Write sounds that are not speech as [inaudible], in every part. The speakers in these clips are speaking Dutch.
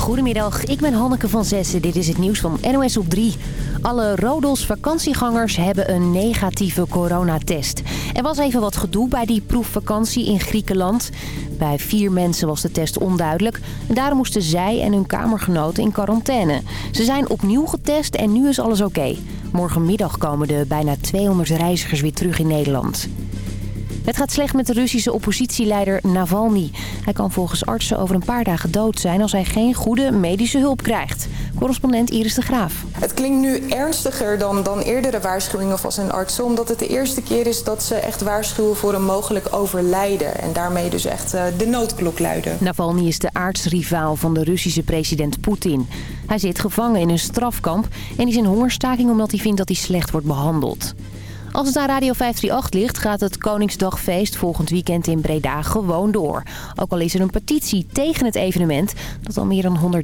Goedemiddag, ik ben Hanneke van Zessen. Dit is het nieuws van NOS op 3. Alle Rodos vakantiegangers hebben een negatieve coronatest. Er was even wat gedoe bij die proefvakantie in Griekenland. Bij vier mensen was de test onduidelijk. Daarom moesten zij en hun kamergenoten in quarantaine. Ze zijn opnieuw getest en nu is alles oké. Morgenmiddag komen de bijna 200 reizigers weer terug in Nederland. Het gaat slecht met de Russische oppositieleider Navalny. Hij kan volgens artsen over een paar dagen dood zijn als hij geen goede medische hulp krijgt. Correspondent Iris de Graaf. Het klinkt nu ernstiger dan, dan eerdere waarschuwingen van zijn artsen... omdat het de eerste keer is dat ze echt waarschuwen voor een mogelijk overlijden... en daarmee dus echt uh, de noodklok luiden. Navalny is de aartsrivaal van de Russische president Poetin. Hij zit gevangen in een strafkamp en is in hongerstaking omdat hij vindt dat hij slecht wordt behandeld. Als het aan Radio 538 ligt, gaat het Koningsdagfeest volgend weekend in Breda gewoon door. Ook al is er een petitie tegen het evenement dat al meer dan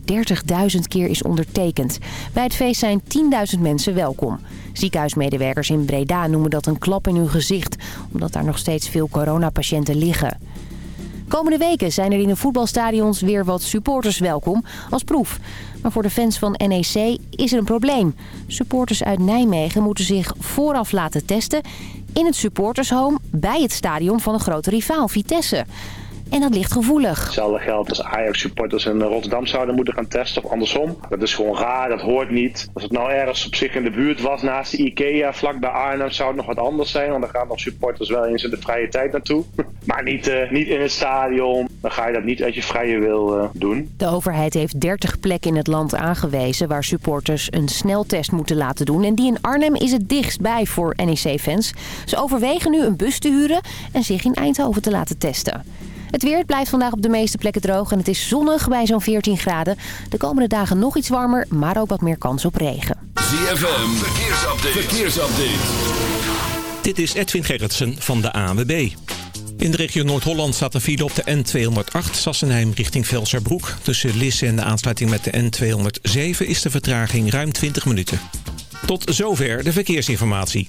130.000 keer is ondertekend. Bij het feest zijn 10.000 mensen welkom. Ziekenhuismedewerkers in Breda noemen dat een klap in hun gezicht, omdat daar nog steeds veel coronapatiënten liggen. Komende weken zijn er in de voetbalstadions weer wat supporters welkom als proef. Maar voor de fans van NEC is er een probleem. Supporters uit Nijmegen moeten zich vooraf laten testen... in het supportershome bij het stadion van een grote rivaal, Vitesse. En dat ligt gevoelig. Hetzelfde geldt als Ajax-supporters in Rotterdam zouden moeten gaan testen of andersom. Dat is gewoon raar, dat hoort niet. Als het nou ergens op zich in de buurt was naast de Ikea, vlak bij Arnhem, zou het nog wat anders zijn. Want dan gaan nog supporters wel eens in de vrije tijd naartoe. [laughs] maar niet, uh, niet in het stadion. Dan ga je dat niet uit je vrije wil uh, doen. De overheid heeft 30 plekken in het land aangewezen waar supporters een sneltest moeten laten doen. En die in Arnhem is het dichtstbij voor NEC-fans. Ze overwegen nu een bus te huren en zich in Eindhoven te laten testen. Het weer blijft vandaag op de meeste plekken droog en het is zonnig bij zo'n 14 graden. De komende dagen nog iets warmer, maar ook wat meer kans op regen. ZFM, verkeersupdate. verkeersupdate. Dit is Edwin Gerritsen van de ANWB. In de regio Noord-Holland staat een file op de N208 Sassenheim richting Velserbroek. Tussen Lisse en de aansluiting met de N207 is de vertraging ruim 20 minuten. Tot zover de verkeersinformatie.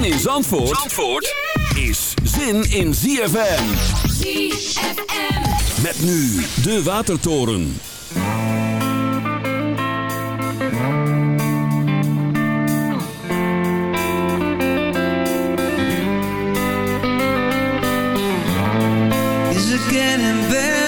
Zin in Zandvoort, Zandvoort is zin in ZFM. ZFM. Met nu de Watertoren. Is it getting better?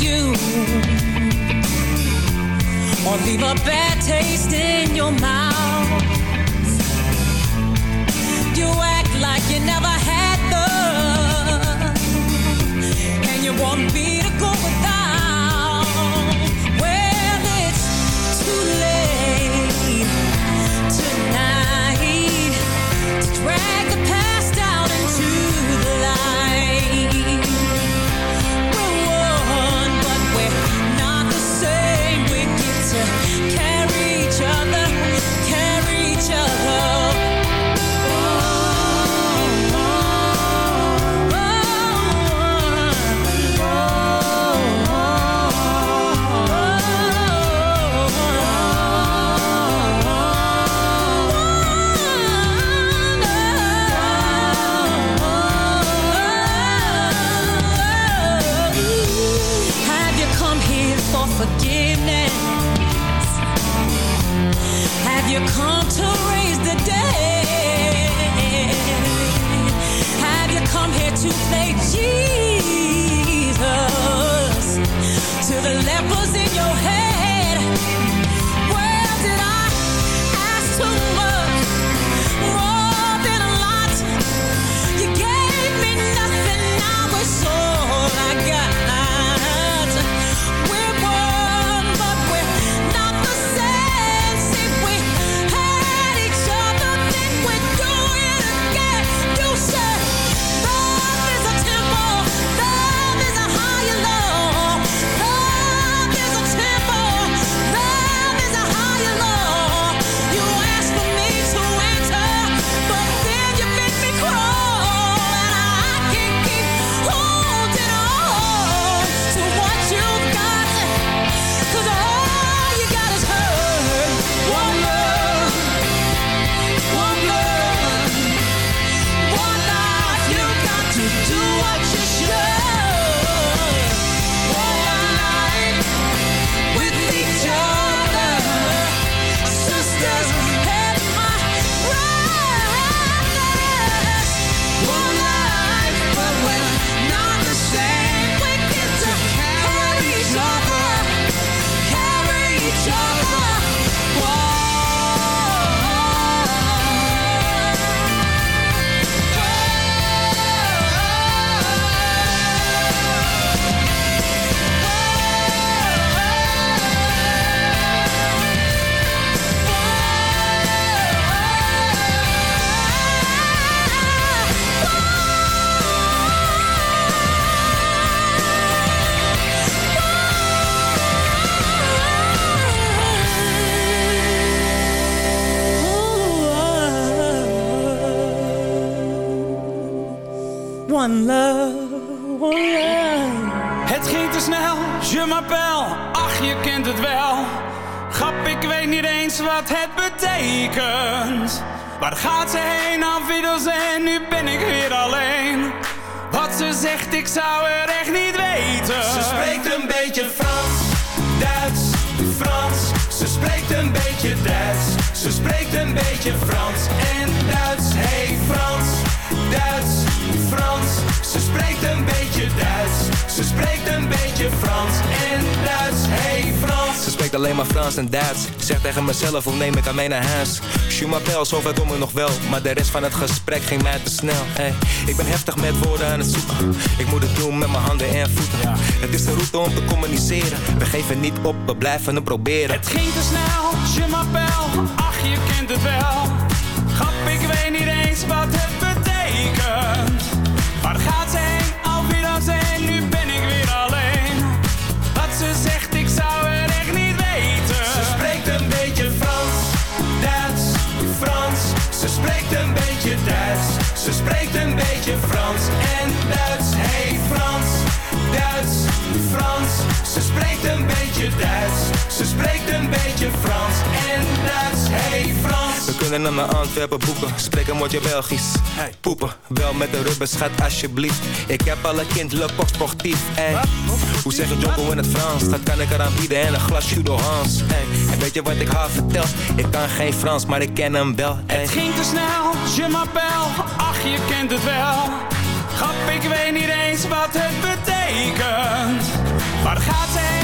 you or leave a bad taste in your mouth. You act like you never had love, and you want me to go without. You come Ze spreekt een beetje Frans en Duits. Hey Frans. Ze spreekt alleen maar Frans en Duits. Zeg tegen mezelf, hoe neem ik aan mee naar huis? Je m'appelle, kom ik nog wel. Maar de rest van het gesprek ging mij te snel. Hey, ik ben heftig met woorden aan het zoeken. Ik moet het doen met mijn handen en voeten. Het is de route om te communiceren. We geven niet op, we blijven het proberen. Het ging te snel, je m'appelle, ach je kent het wel. Grap, ik weet niet eens wat het Duits. Ze spreekt een beetje Frans en Duits. Hey Frans. We kunnen naar Antwerpen boeken, spreken moet je Belgisch. Poepen, wel met de rubber, schat alsjeblieft. Ik heb alle kind, le pop sportief. Hoe zeg je Jocko in het Frans? Dat kan ik eraan bieden en een glas Judo Hans. En weet je wat ik haar vertel? Ik kan geen Frans, maar ik ken hem wel. Het ging te snel, je m'appelle, ach je kent het wel. Grap, ik weet niet eens wat het betekent. Waar gaat ze heen,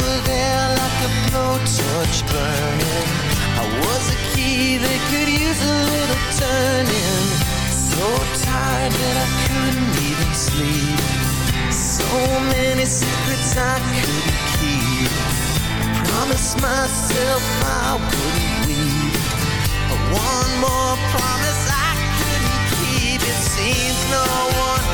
were there like a blowtorch burning. I was a key that could use a little turning. So tired that I couldn't even sleep. So many secrets I couldn't keep. Promise myself I wouldn't weep. But one more promise I couldn't keep. It seems no one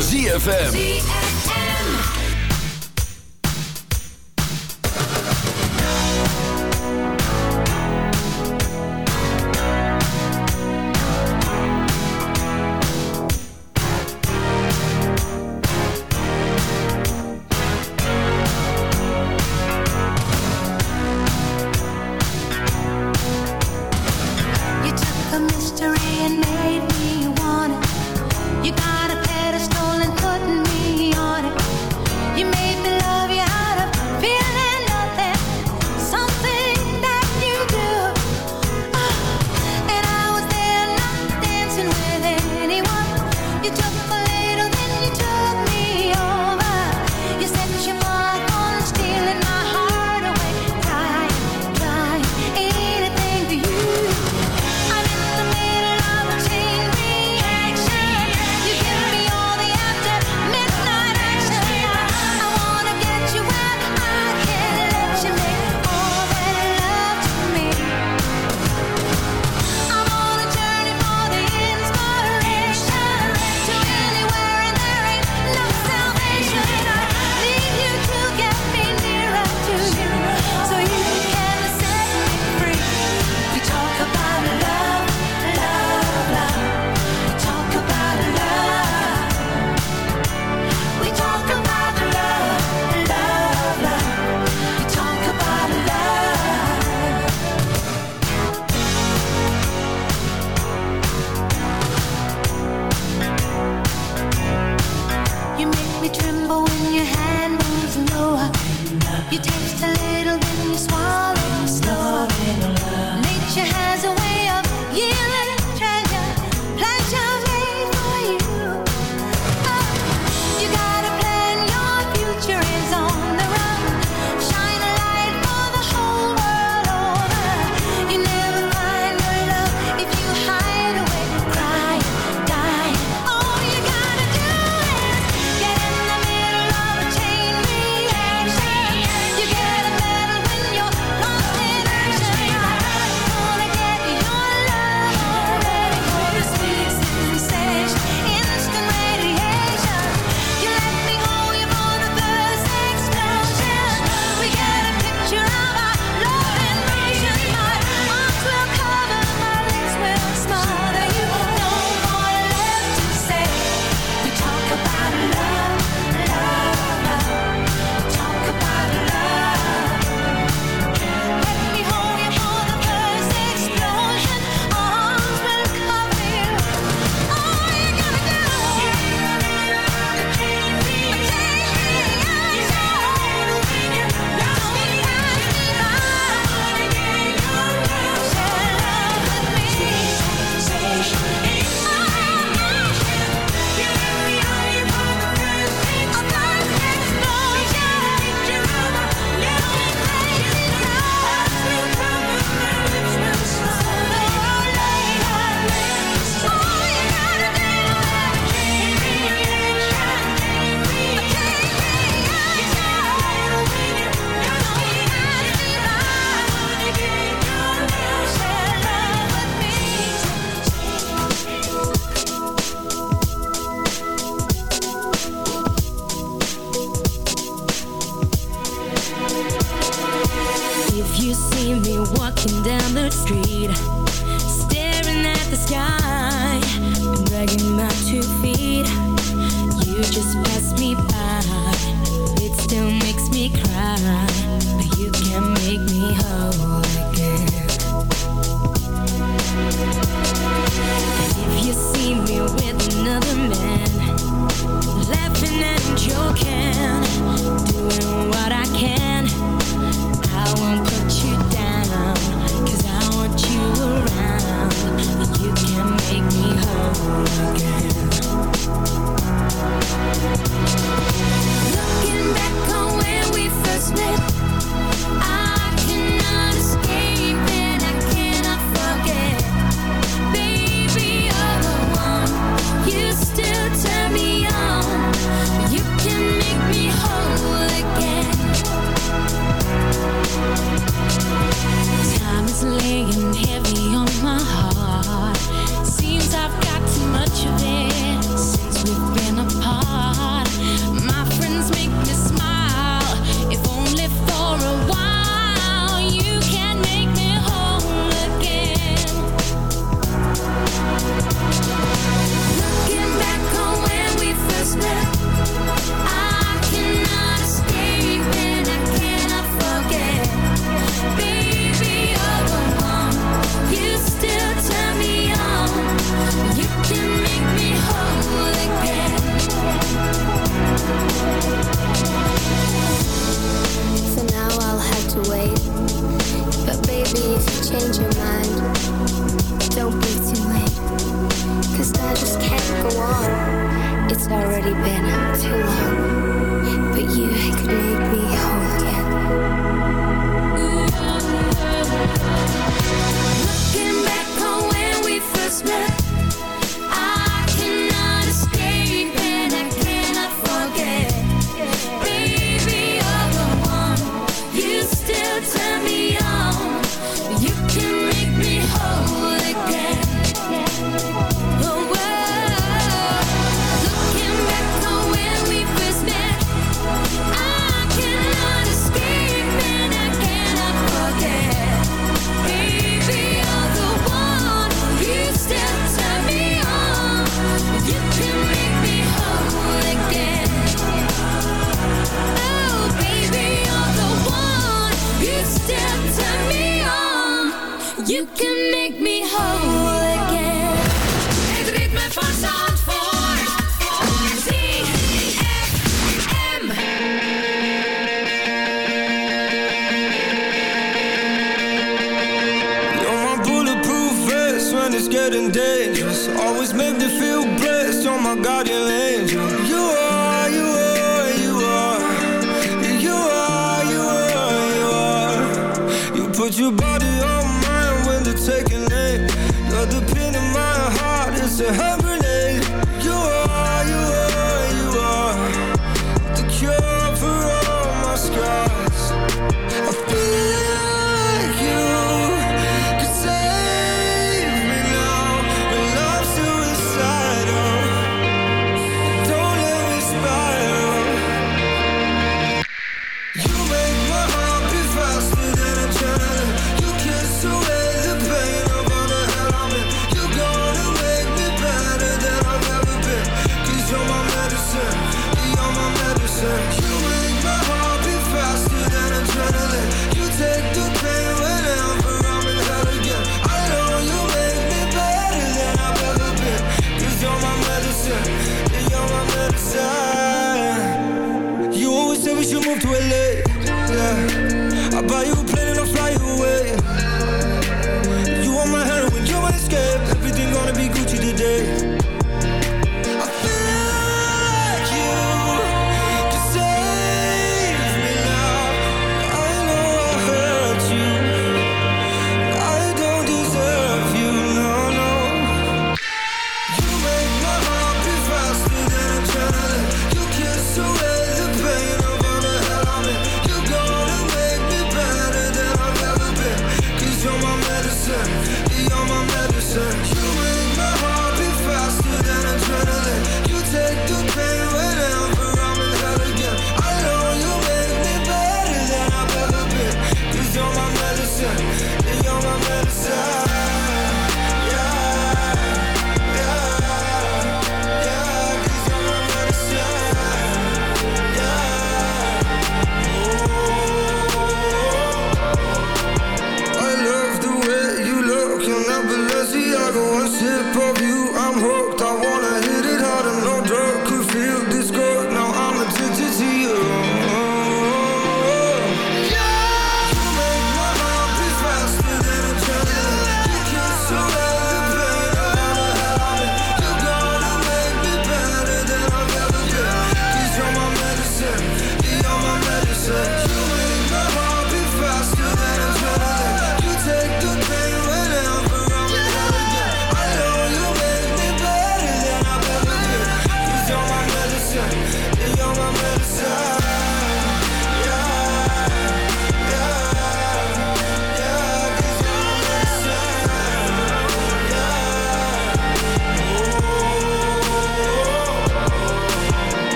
ZFM.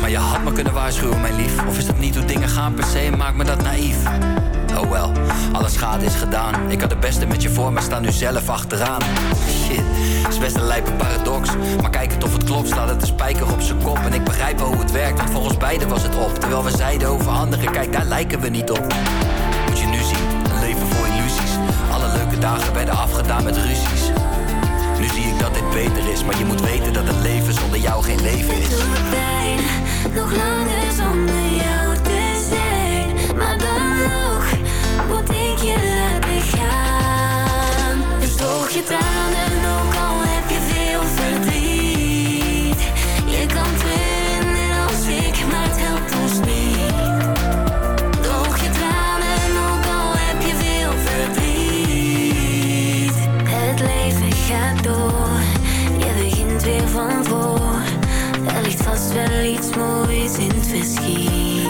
Maar je had me kunnen waarschuwen, mijn lief. Of is dat niet hoe dingen gaan per se, maakt me dat naïef. Oh wel, alle schade is gedaan. Ik had het beste met je voor, maar sta nu zelf achteraan. Shit, is best een lijpe paradox. Maar kijk het of het klopt, staat het een spijker op zijn kop. En ik begrijp wel hoe het werkt, want volgens beiden was het op. Terwijl we zeiden over anderen, kijk daar lijken we niet op. Moet je nu zien, een leven vol illusies. Alle leuke dagen werden afgedaan met ruzies. Nu zie ik dat dit beter is, maar je moet weten dat een leven zonder jou geen leven is. doet pijn, nog langer zonder jou te zijn. Maar dan nog moet ik je laten gaan. Dus droog je tranen, ook al van voor. Er ligt vast wel iets moois in het verschiet.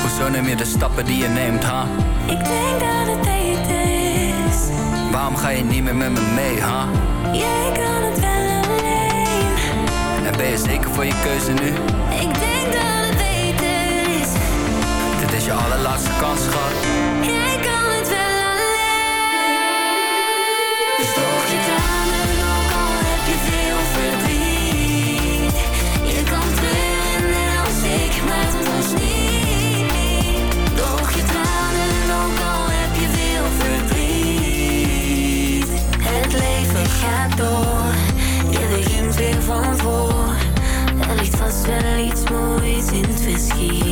Hoezo neem je de stappen die je neemt, ha? Ik denk dat het beter is. Waarom ga je niet meer met me mee, ha? Jij kan het wel alleen. En ben je zeker voor je keuze nu? Ik denk dat het beter is. Dit is je allerlaatste kans, schat. Jij van voor. Er ligt vast wel iets moois in het verschiet.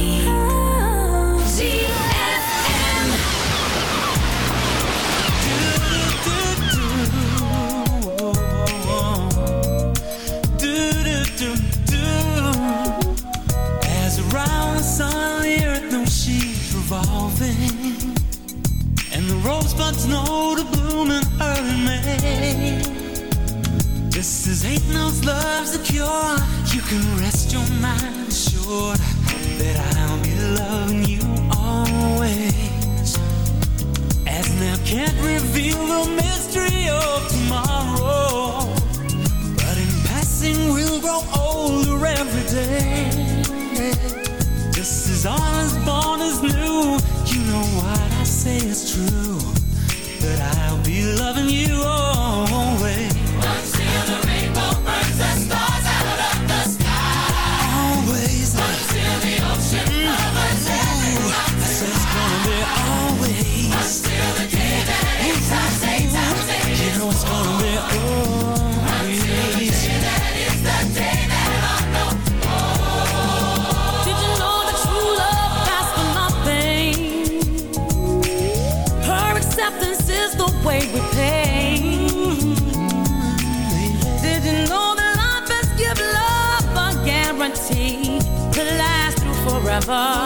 door. You can rest your mind assured that I'll be loving you always. As now can't reveal the mystery of lover.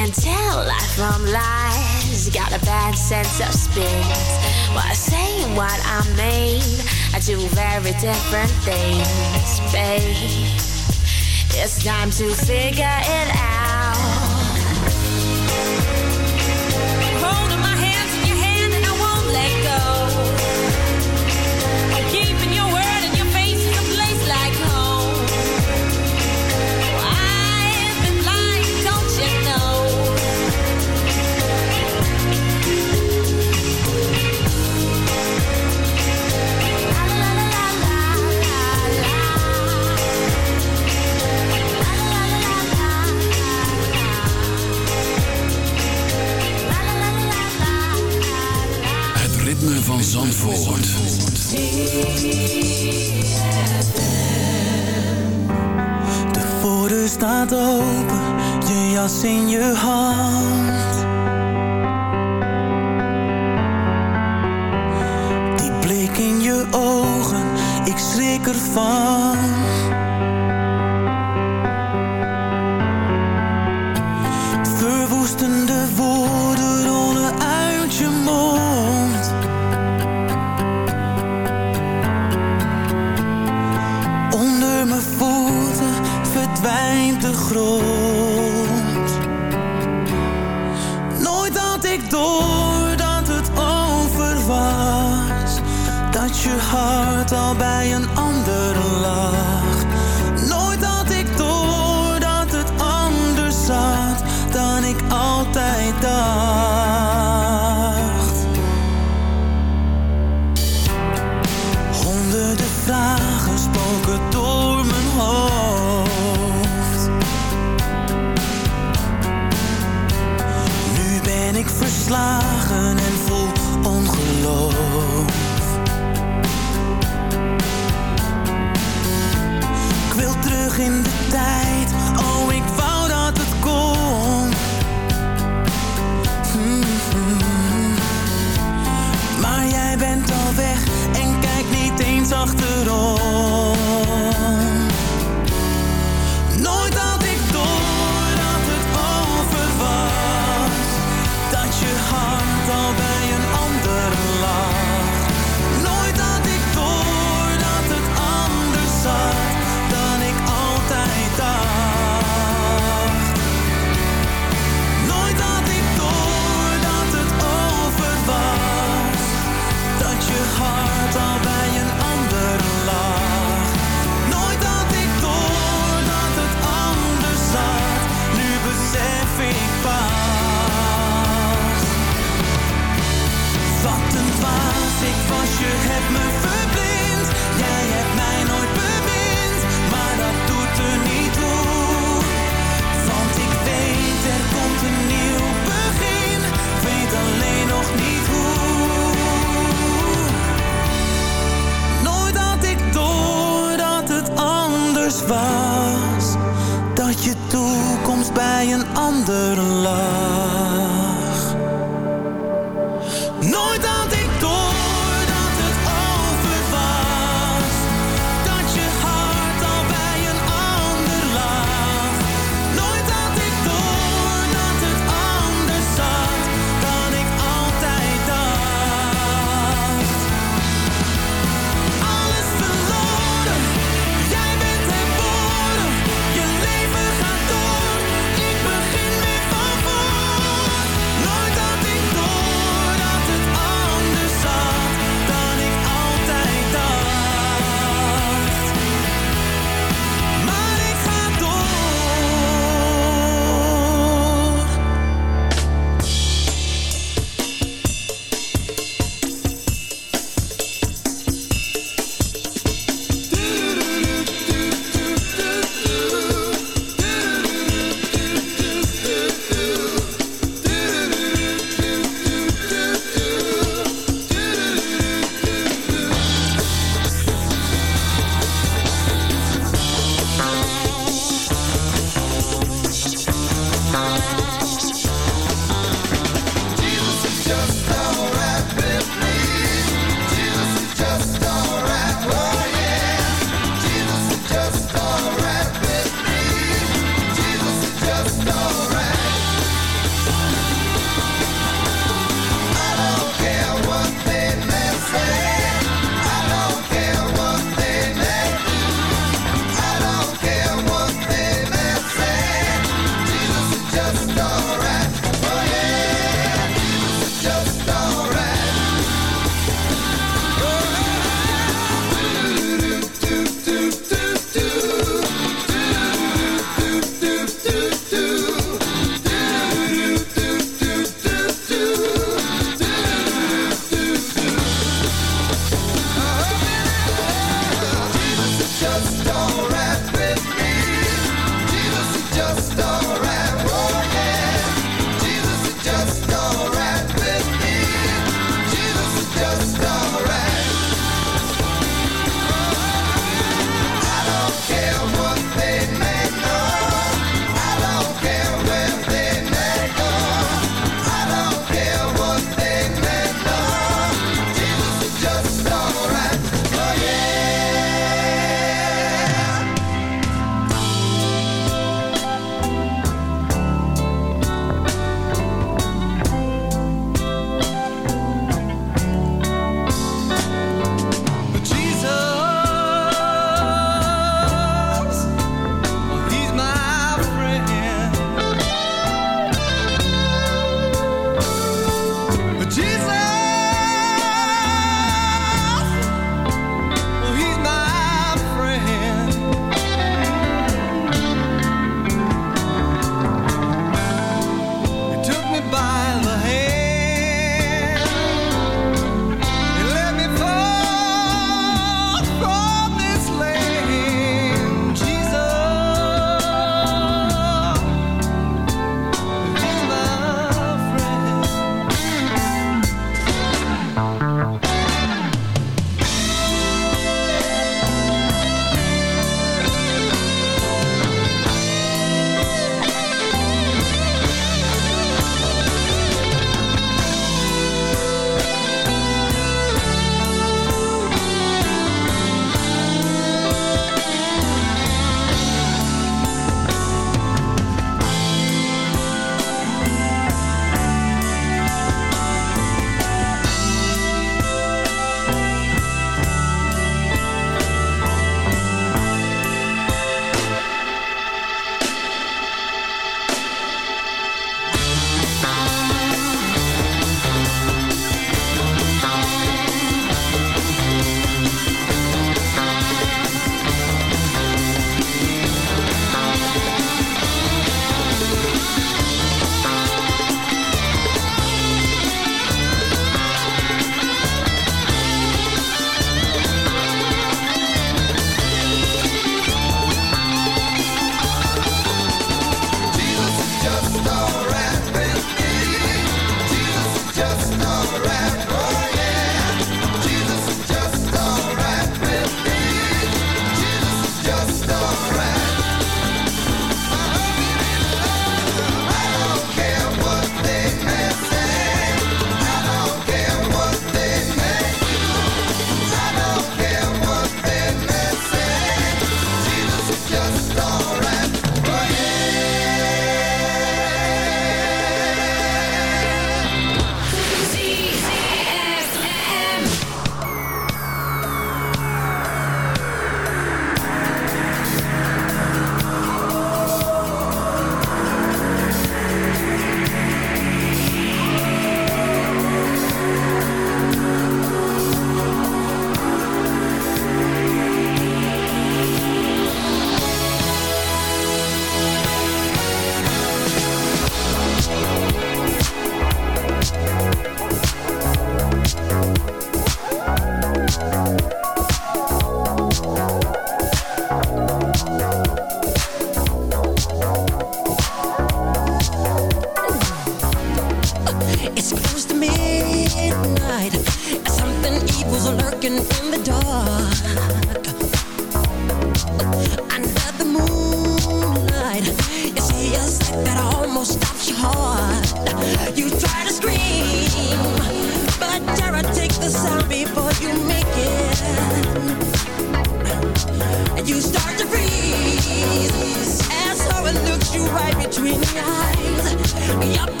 Yep.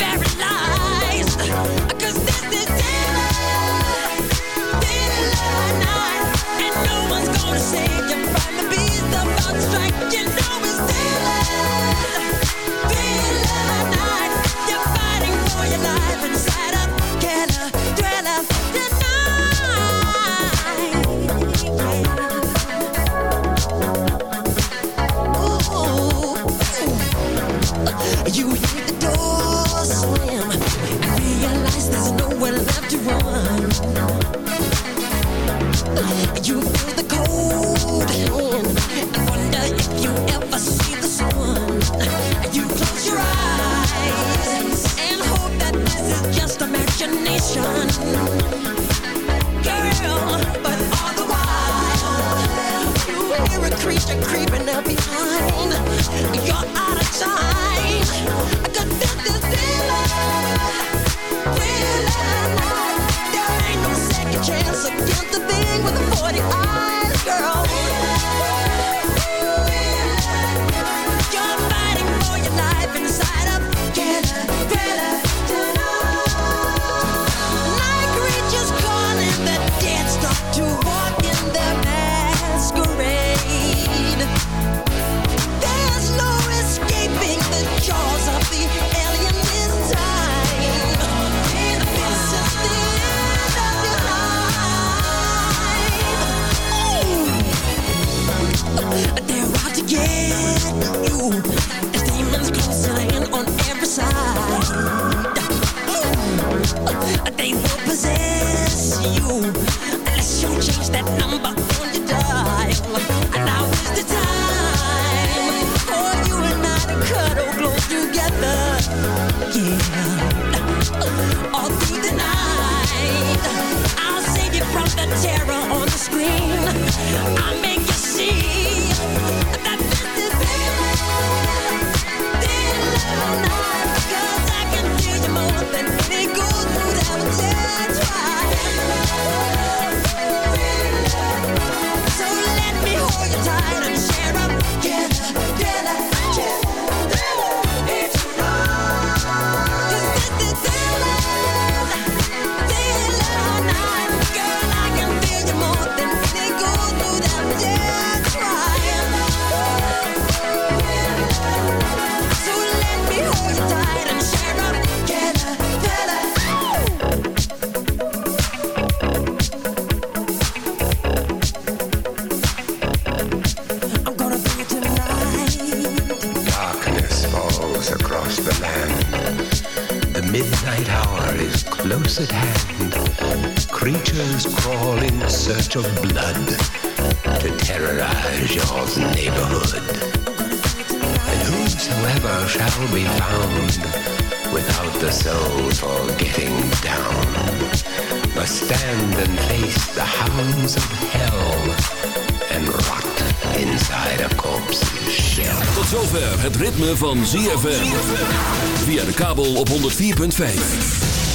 you unless you change that number. of blood to terrorize your neighborhood. And whosoever shall be found without the soul for getting down must stand and face the hounds of hell and rot inside a corpse's shell. Tot zover het ritme van ZFM. Via de kabel op 104.5.